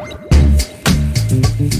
Mm-hmm.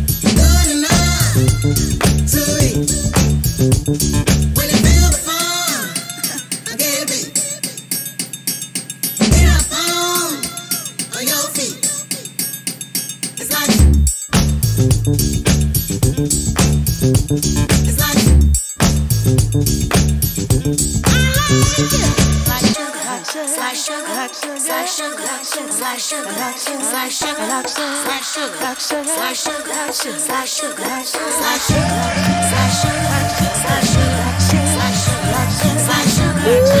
Ooh.